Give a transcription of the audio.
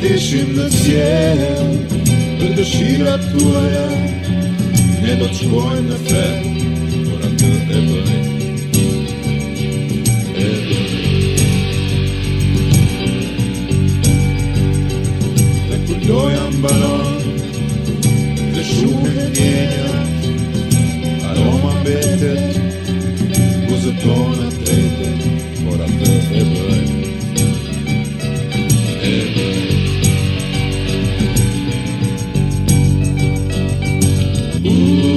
Ishim në cjelë, për dëshirat t'u Ne do të t'shkojnë në fel, por a këtë e bërë. Dhe këtë do dhe shumë e njenë, Ooh.